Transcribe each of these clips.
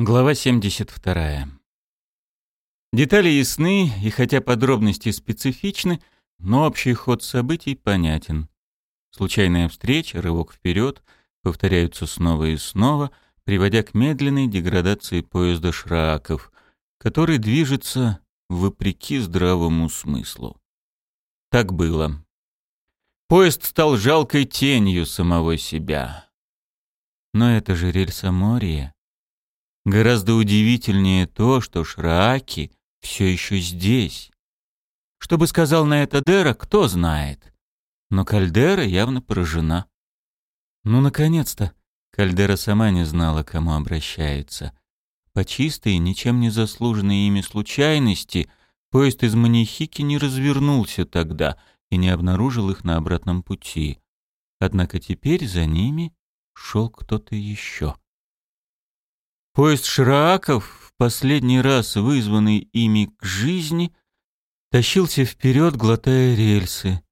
Глава 72. Детали ясны, и хотя подробности специфичны, но общий ход событий понятен. Случайная встреча, рывок вперед, повторяются снова и снова, приводя к медленной деградации поезда Шраков, который движется вопреки здравому смыслу. Так было. Поезд стал жалкой тенью самого себя. Но это же рельсоморье. Гораздо удивительнее то, что Шрааки все еще здесь. Что бы сказал на это Дера, кто знает. Но Кальдера явно поражена. Ну, наконец-то. Кальдера сама не знала, к кому обращается. По чистой, ничем не заслуженной ими случайности, поезд из Манихики не развернулся тогда и не обнаружил их на обратном пути. Однако теперь за ними шел кто-то еще. Поезд Шрааков, в последний раз вызванный ими к жизни, тащился вперед, глотая рельсы.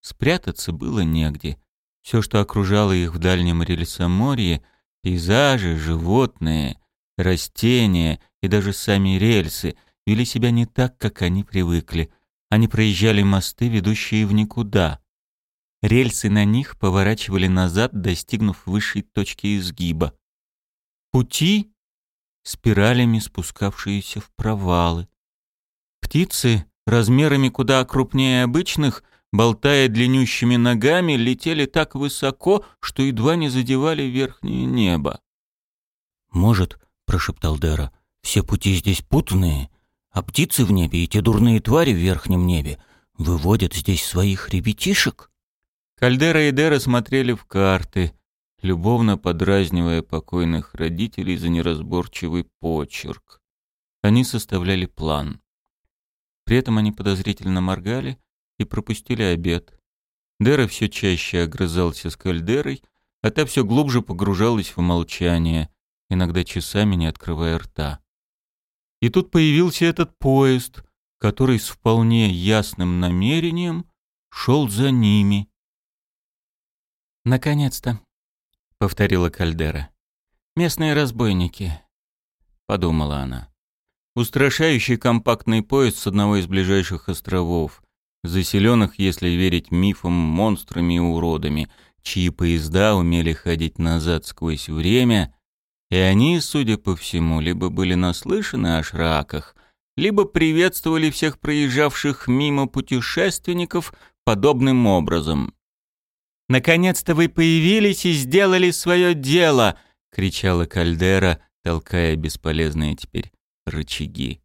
Спрятаться было негде. Все, что окружало их в дальнем рельсоморье, пейзажи, животные, растения и даже сами рельсы, вели себя не так, как они привыкли. Они проезжали мосты, ведущие в никуда. Рельсы на них поворачивали назад, достигнув высшей точки изгиба. Пути спиралями спускавшиеся в провалы. Птицы, размерами куда крупнее обычных, болтая длиннющими ногами, летели так высоко, что едва не задевали верхнее небо. «Может, — прошептал Дера, — все пути здесь путанные, а птицы в небе и те дурные твари в верхнем небе выводят здесь своих ребятишек?» Кальдера и Дера смотрели в карты, любовно подразнивая покойных родителей за неразборчивый почерк. Они составляли план. При этом они подозрительно моргали и пропустили обед. Дера все чаще огрызался с кальдерой, а та все глубже погружалась в молчание, иногда часами не открывая рта. И тут появился этот поезд, который с вполне ясным намерением шел за ними. «Наконец-то», — повторила Кальдера. «Местные разбойники», — подумала она. Устрашающий компактный поезд с одного из ближайших островов, заселенных, если верить мифам, монстрами и уродами, чьи поезда умели ходить назад сквозь время, и они, судя по всему, либо были наслышаны о шраках, либо приветствовали всех проезжавших мимо путешественников подобным образом. Наконец-то вы появились и сделали свое дело!» — кричала Кальдера, толкая бесполезные теперь рычаги.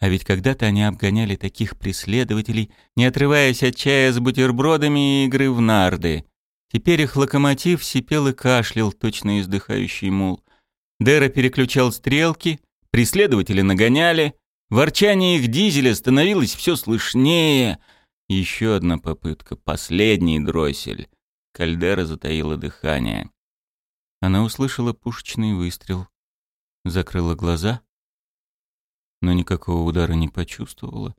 А ведь когда-то они обгоняли таких преследователей, не отрываясь от чая с бутербродами и игры в нарды. Теперь их локомотив сипел и кашлял, точно издыхающий мул. Дера переключал стрелки, преследователи нагоняли, ворчание их дизеля становилось все слышнее. Еще одна попытка, последний дроссель. Кальдера затаила дыхание. Она услышала пушечный выстрел, закрыла глаза, но никакого удара не почувствовала.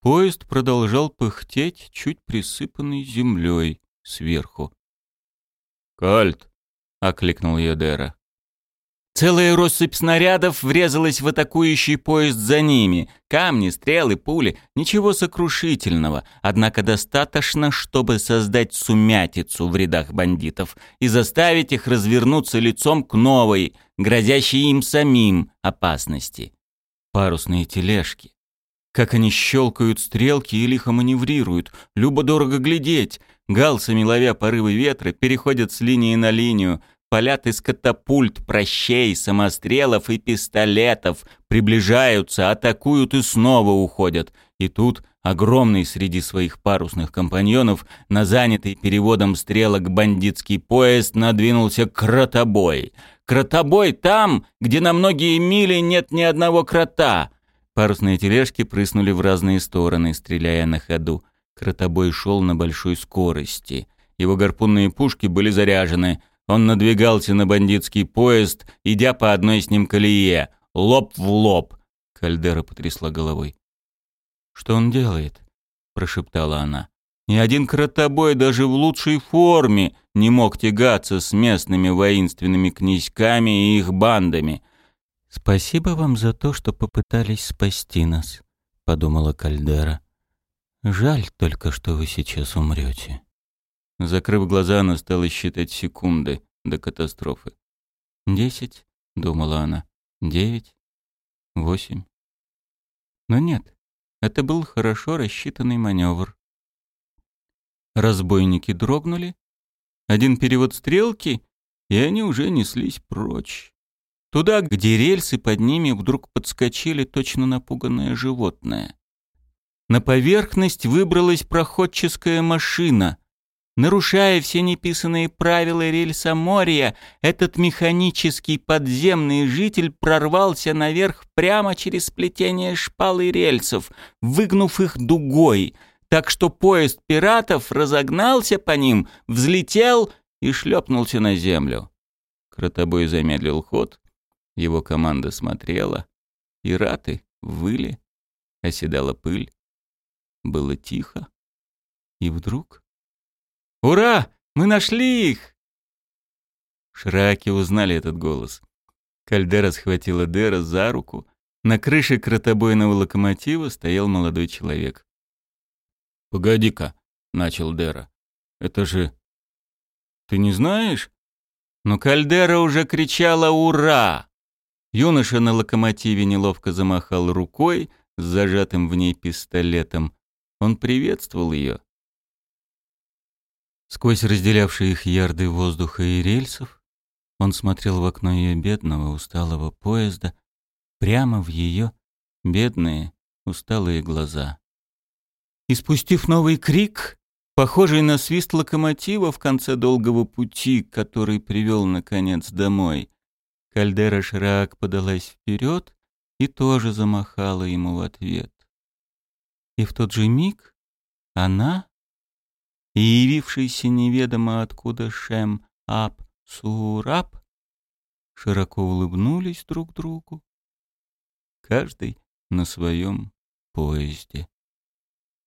Поезд продолжал пыхтеть, чуть присыпанный землей сверху. «Кальт!» — окликнул ее Дера. Целая россыпь снарядов врезалась в атакующий поезд за ними. Камни, стрелы, пули. Ничего сокрушительного. Однако достаточно, чтобы создать сумятицу в рядах бандитов и заставить их развернуться лицом к новой, грозящей им самим опасности. Парусные тележки. Как они щелкают стрелки и лихо маневрируют. Любо-дорого глядеть. Галсами ловя порывы ветра, переходят с линии на линию — палят из катапульт, прощей, самострелов и пистолетов, приближаются, атакуют и снова уходят. И тут огромный среди своих парусных компаньонов, на занятый переводом стрелок бандитский поезд надвинулся кротобой. Кротобой там, где на многие мили нет ни одного крота. Парусные тележки прыснули в разные стороны, стреляя на ходу. Кротобой шел на большой скорости. Его гарпунные пушки были заряжены — он надвигался на бандитский поезд, идя по одной с ним колее, лоб в лоб. Кальдера потрясла головой. «Что он делает?» – прошептала она. «Ни один кротобой даже в лучшей форме не мог тягаться с местными воинственными князьками и их бандами. «Спасибо вам за то, что попытались спасти нас», — подумала Кальдера. «Жаль только, что вы сейчас умрете». Закрыв глаза, она стала считать секунды до катастрофы. «Десять», — думала она, — «девять, восемь». Но нет, это был хорошо рассчитанный маневр. Разбойники дрогнули, один перевод стрелки, и они уже неслись прочь. Туда, где рельсы под ними вдруг подскочили точно напуганное животное. На поверхность выбралась проходческая машина. Нарушая все неписанные правила рельсоморья, этот механический подземный житель прорвался наверх прямо через сплетение шпал и рельсов, выгнув их дугой, так что поезд пиратов разогнался по ним, взлетел и шлепнулся на землю. Кротобой замедлил ход, его команда смотрела, пираты выли, оседала пыль. Было тихо. И вдруг... «Ура! Мы нашли их!» Шраки узнали этот голос. Кальдера схватила Дера за руку. На крыше кротобойного локомотива стоял молодой человек. «Погоди-ка», — начал Дера. «Это же... Ты не знаешь?» Но Кальдера уже кричала «Ура!». Юноша на локомотиве неловко замахал рукой с зажатым в ней пистолетом. Он приветствовал ее. Сквозь разделявшие их ярды воздуха и рельсов, он смотрел в окно ее бедного, усталого поезда, прямо в ее бедные, усталые глаза. И спустив новый крик, похожий на свист локомотива в конце долгого пути, который привел, наконец, домой, Кальдера Шрак подалась вперед и тоже замахала ему в ответ. И в тот же миг она и явившийся неведомо откуда Шем Ап Сурап широко улыбнулись друг другу, каждый на своем поезде.